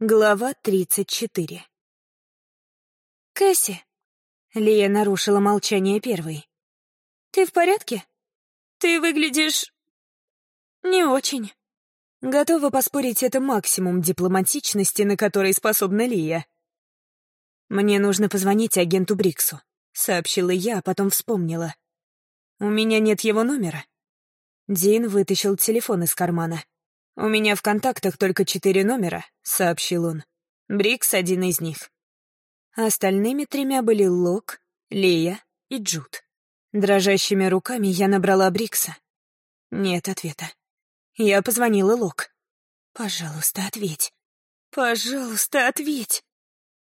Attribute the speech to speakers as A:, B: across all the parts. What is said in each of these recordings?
A: Глава тридцать четыре. «Кэсси», — Лия нарушила молчание первой, — «ты в порядке? Ты выглядишь... не очень». Готова поспорить, это максимум дипломатичности, на который способна Лия. «Мне нужно позвонить агенту Бриксу», — сообщила я, а потом вспомнила. «У меня нет его номера». Дин вытащил телефон из кармана. «У меня в контактах только четыре номера», — сообщил он. «Брикс — один из них». Остальными тремя были Лок, Лея и Джуд. Дрожащими руками я набрала Брикса. Нет ответа. Я позвонила Лок. «Пожалуйста, ответь. Пожалуйста, ответь.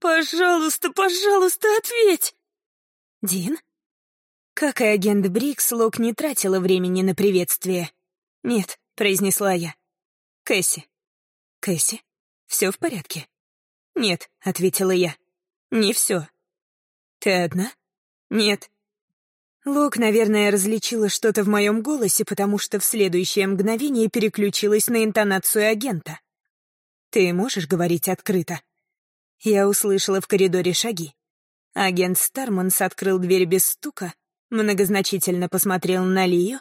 A: Пожалуйста, пожалуйста, ответь!» «Дин?» Как и агент Брикс, Лок не тратила времени на приветствие. «Нет», — произнесла я. «Кэсси». «Кэсси? Все в порядке?» «Нет», — ответила я. «Не все». «Ты одна?» «Нет». Лок, наверное, различила что-то в моем голосе, потому что в следующее мгновение переключилась на интонацию агента. «Ты можешь говорить открыто?» Я услышала в коридоре шаги. Агент Старманс открыл дверь без стука, многозначительно посмотрел на Лию,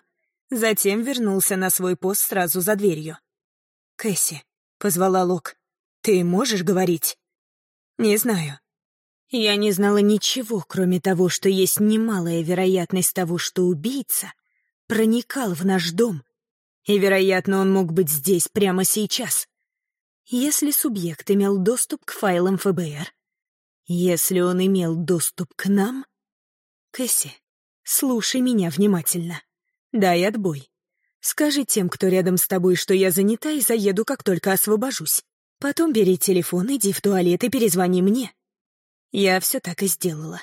A: затем вернулся на свой пост сразу за дверью. «Кэсси», — позвала Лок, — «ты можешь говорить?» «Не знаю». Я не знала ничего, кроме того, что есть немалая вероятность того, что убийца проникал в наш дом, и, вероятно, он мог быть здесь прямо сейчас. Если субъект имел доступ к файлам ФБР, если он имел доступ к нам... Кэсси, слушай меня внимательно. Дай отбой. Скажи тем, кто рядом с тобой, что я занята и заеду, как только освобожусь. Потом бери телефон, иди в туалет и перезвони мне». Я все так и сделала.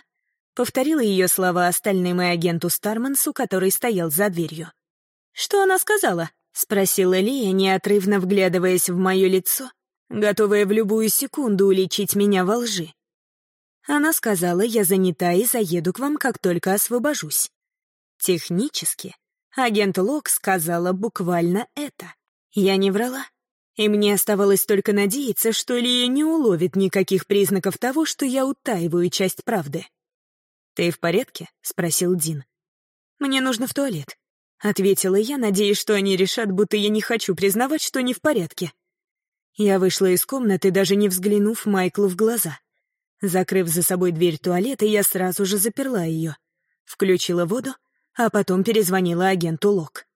A: Повторила ее слова остальным и агенту Стармансу, который стоял за дверью. «Что она сказала?» — спросила Лия, неотрывно вглядываясь в мое лицо, готовая в любую секунду уличить меня во лжи. Она сказала, я занята и заеду к вам, как только освобожусь. Технически Агент Лок сказала буквально это. Я не врала. И мне оставалось только надеяться, что Лия не уловит никаких признаков того, что я утаиваю часть правды. «Ты в порядке?» — спросил Дин. «Мне нужно в туалет», — ответила я, надеясь, что они решат, будто я не хочу признавать, что не в порядке. Я вышла из комнаты, даже не взглянув Майклу в глаза. Закрыв за собой дверь туалета, я сразу же заперла ее. Включила воду — а потом перезвонила агенту Лок.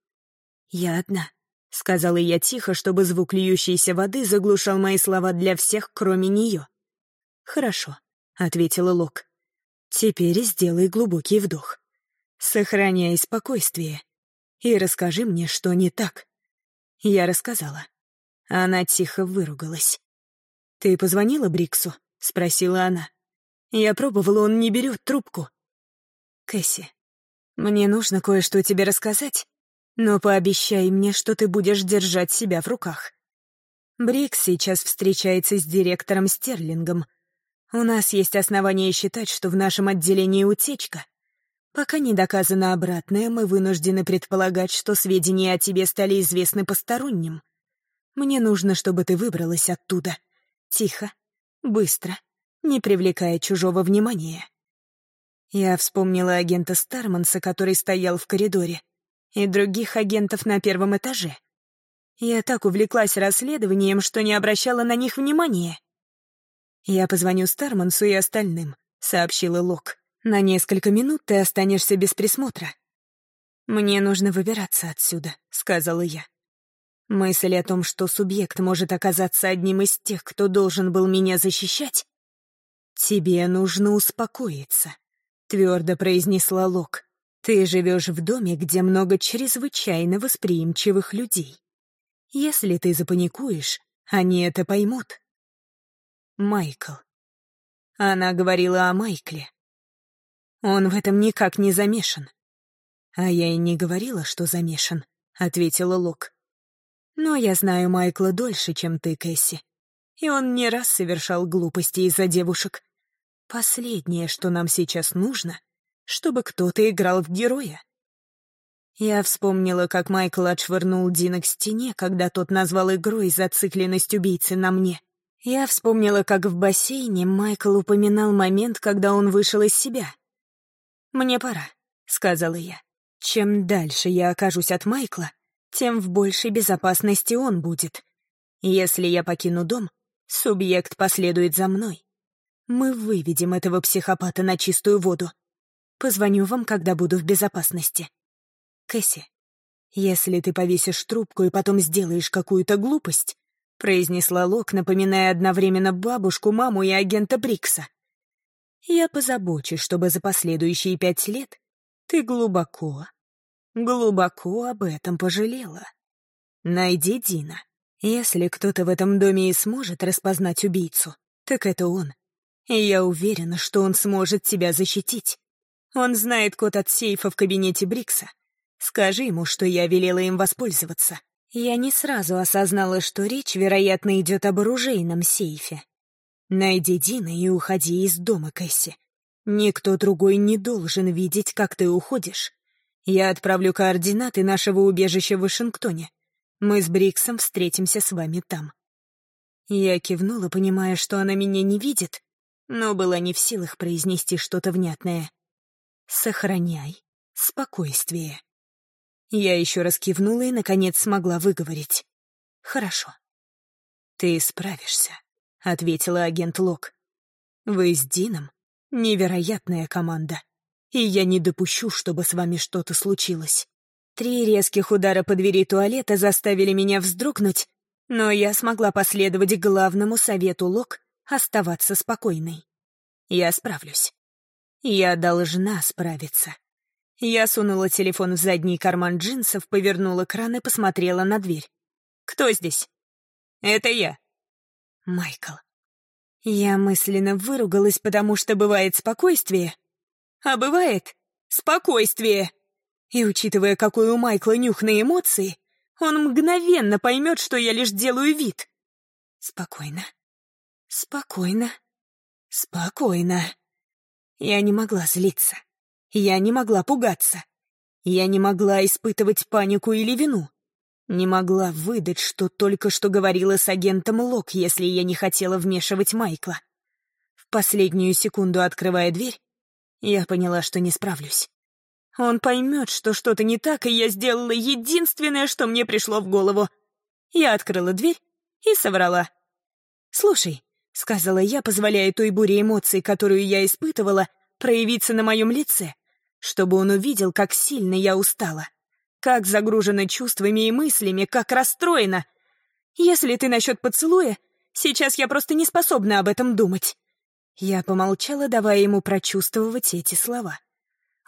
A: «Я одна», — сказала я тихо, чтобы звук льющейся воды заглушал мои слова для всех, кроме нее. «Хорошо», — ответила Лок. «Теперь сделай глубокий вдох. Сохраняй спокойствие. И расскажи мне, что не так». Я рассказала. Она тихо выругалась. «Ты позвонила Бриксу?» — спросила она. Я пробовала, он не берет трубку. «Кэсси, мне нужно кое-что тебе рассказать, но пообещай мне, что ты будешь держать себя в руках. Брикс сейчас встречается с директором Стерлингом. У нас есть основания считать, что в нашем отделении утечка. Пока не доказано обратное, мы вынуждены предполагать, что сведения о тебе стали известны посторонним. Мне нужно, чтобы ты выбралась оттуда. Тихо, быстро, не привлекая чужого внимания. Я вспомнила агента Старманса, который стоял в коридоре, и других агентов на первом этаже. Я так увлеклась расследованием, что не обращала на них внимания. «Я позвоню Стармансу и остальным», — сообщила Лок. «На несколько минут ты останешься без присмотра». «Мне нужно выбираться отсюда», — сказала я. Мысль о том, что субъект может оказаться одним из тех, кто должен был меня защищать, тебе нужно успокоиться. — твердо произнесла Лок. «Ты живешь в доме, где много чрезвычайно восприимчивых людей. Если ты запаникуешь, они это поймут». Майкл. Она говорила о Майкле. Он в этом никак не замешан. «А я и не говорила, что замешан», — ответила Лок. «Но я знаю Майкла дольше, чем ты, Кэсси. И он не раз совершал глупости из-за девушек. Последнее, что нам сейчас нужно, чтобы кто-то играл в героя. Я вспомнила, как Майкл отшвырнул Дина к стене, когда тот назвал игрой зацикленность убийцы на мне. Я вспомнила, как в бассейне Майкл упоминал момент, когда он вышел из себя. «Мне пора», — сказала я. «Чем дальше я окажусь от Майкла, тем в большей безопасности он будет. Если я покину дом, субъект последует за мной. Мы выведем этого психопата на чистую воду. Позвоню вам, когда буду в безопасности. Кэсси, если ты повесишь трубку и потом сделаешь какую-то глупость, произнесла Лок, напоминая одновременно бабушку, маму и агента Брикса. Я позабочусь, чтобы за последующие пять лет ты глубоко, глубоко об этом пожалела. Найди Дина. Если кто-то в этом доме и сможет распознать убийцу, так это он. И я уверена, что он сможет тебя защитить. Он знает код от сейфа в кабинете Брикса. Скажи ему, что я велела им воспользоваться. Я не сразу осознала, что речь, вероятно, идет об оружейном сейфе. Найди Дина и уходи из дома, Кэсси. Никто другой не должен видеть, как ты уходишь. Я отправлю координаты нашего убежища в Вашингтоне. Мы с Бриксом встретимся с вами там. Я кивнула, понимая, что она меня не видит, но была не в силах произнести что-то внятное. «Сохраняй спокойствие». Я еще раз кивнула и, наконец, смогла выговорить. «Хорошо». «Ты справишься», — ответила агент Лок. «Вы с Дином невероятная команда, и я не допущу, чтобы с вами что-то случилось». Три резких удара по двери туалета заставили меня вздрогнуть, но я смогла последовать главному совету Лок оставаться спокойной. Я справлюсь. Я должна справиться. Я сунула телефон в задний карман джинсов, повернула кран и посмотрела на дверь. «Кто здесь?» «Это я». «Майкл». Я мысленно выругалась, потому что бывает спокойствие. А бывает спокойствие. И учитывая, какой у Майкла нюх на эмоции, он мгновенно поймет, что я лишь делаю вид. Спокойно. Спокойно. Спокойно. Я не могла злиться. Я не могла пугаться. Я не могла испытывать панику или вину. Не могла выдать, что только что говорила с агентом Лок, если я не хотела вмешивать Майкла. В последнюю секунду, открывая дверь, я поняла, что не справлюсь. Он поймет, что что-то не так, и я сделала единственное, что мне пришло в голову. Я открыла дверь и соврала. «Слушай, — сказала я, позволяя той буре эмоций, которую я испытывала, проявиться на моем лице, чтобы он увидел, как сильно я устала, как загружена чувствами и мыслями, как расстроена. Если ты насчет поцелуя, сейчас я просто не способна об этом думать. Я помолчала, давая ему прочувствовать эти слова.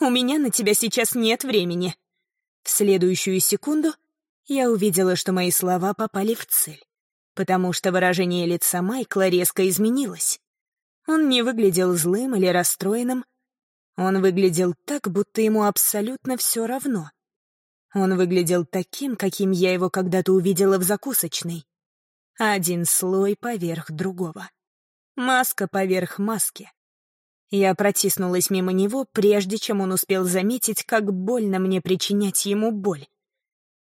A: «У меня на тебя сейчас нет времени». В следующую секунду я увидела, что мои слова попали в цель потому что выражение лица Майкла резко изменилось. Он не выглядел злым или расстроенным. Он выглядел так, будто ему абсолютно все равно. Он выглядел таким, каким я его когда-то увидела в закусочной. Один слой поверх другого. Маска поверх маски. Я протиснулась мимо него, прежде чем он успел заметить, как больно мне причинять ему боль.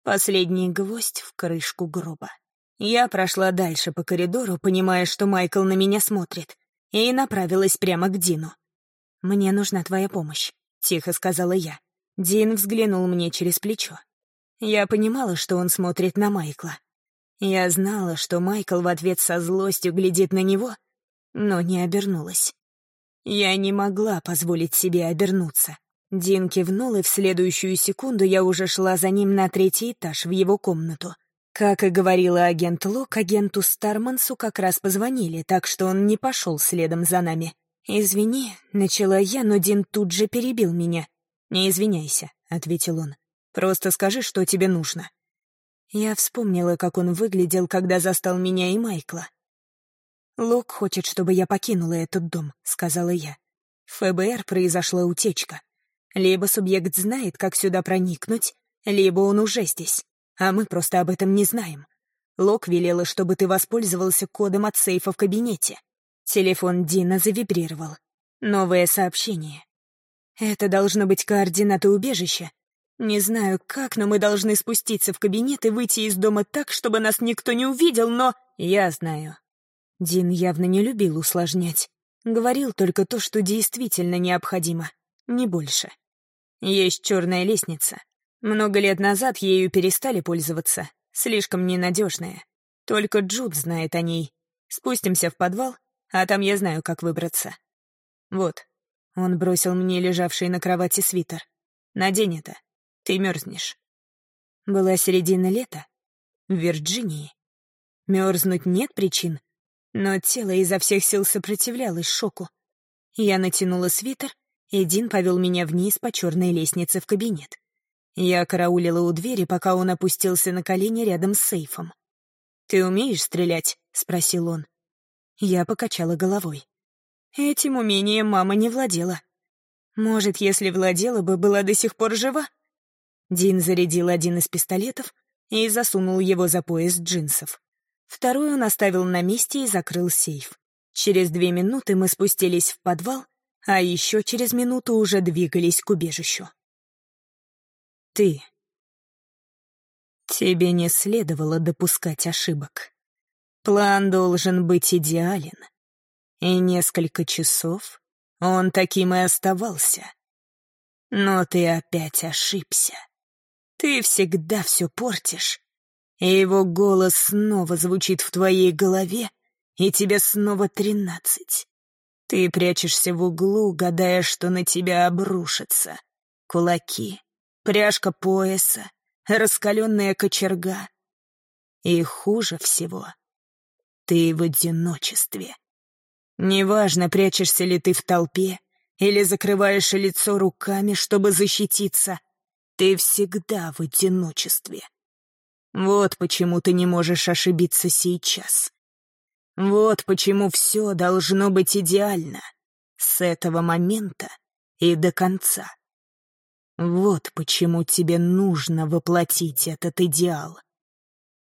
A: Последний гвоздь в крышку гроба. Я прошла дальше по коридору, понимая, что Майкл на меня смотрит, и направилась прямо к Дину. «Мне нужна твоя помощь», — тихо сказала я. Дин взглянул мне через плечо. Я понимала, что он смотрит на Майкла. Я знала, что Майкл в ответ со злостью глядит на него, но не обернулась. Я не могла позволить себе обернуться. Дин кивнул, и в следующую секунду я уже шла за ним на третий этаж в его комнату — как и говорила агент Лок, агенту Стармансу как раз позвонили, так что он не пошел следом за нами. «Извини», — начала я, но Дин тут же перебил меня. «Не извиняйся», — ответил он. «Просто скажи, что тебе нужно». Я вспомнила, как он выглядел, когда застал меня и Майкла. «Лок хочет, чтобы я покинула этот дом», — сказала я. В ФБР произошла утечка. Либо субъект знает, как сюда проникнуть, либо он уже здесь а мы просто об этом не знаем. Лок велела, чтобы ты воспользовался кодом от сейфа в кабинете. Телефон Дина завибрировал. Новое сообщение. Это должно быть координаты убежища. Не знаю как, но мы должны спуститься в кабинет и выйти из дома так, чтобы нас никто не увидел, но... Я знаю. Дин явно не любил усложнять. Говорил только то, что действительно необходимо, не больше. Есть черная лестница. Много лет назад ею перестали пользоваться. Слишком ненадежная. Только Джуд знает о ней. Спустимся в подвал, а там я знаю, как выбраться. Вот. Он бросил мне лежавший на кровати свитер. Надень это. Ты мерзнешь. Была середина лета. В Вирджинии. Мерзнуть нет причин, но тело изо всех сил сопротивлялось шоку. Я натянула свитер, и Дин повел меня вниз по черной лестнице в кабинет. Я караулила у двери, пока он опустился на колени рядом с сейфом. «Ты умеешь стрелять?» — спросил он. Я покачала головой. Этим умением мама не владела. Может, если владела бы, была до сих пор жива? Дин зарядил один из пистолетов и засунул его за пояс джинсов. Второй он оставил на месте и закрыл сейф. Через две минуты мы спустились в подвал, а еще через минуту уже двигались к убежищу. Ты. Тебе не следовало допускать ошибок. План должен быть идеален. И несколько часов он таким и оставался. Но ты опять ошибся. Ты всегда все портишь, и его голос снова звучит в твоей голове, и тебе снова тринадцать. Ты прячешься в углу, гадая, что на тебя обрушится. Кулаки, пряжка пояса, раскаленная кочерга. И хуже всего — ты в одиночестве. Неважно, прячешься ли ты в толпе или закрываешь лицо руками, чтобы защититься, ты всегда в одиночестве. Вот почему ты не можешь ошибиться сейчас. Вот почему все должно быть идеально. С этого момента и до конца. Вот почему тебе нужно воплотить этот идеал.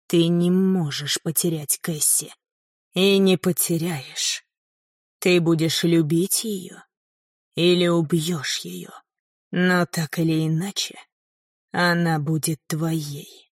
A: Ты не можешь потерять Кэсси. И не потеряешь. Ты будешь любить ее или убьешь ее. Но так или иначе, она будет твоей.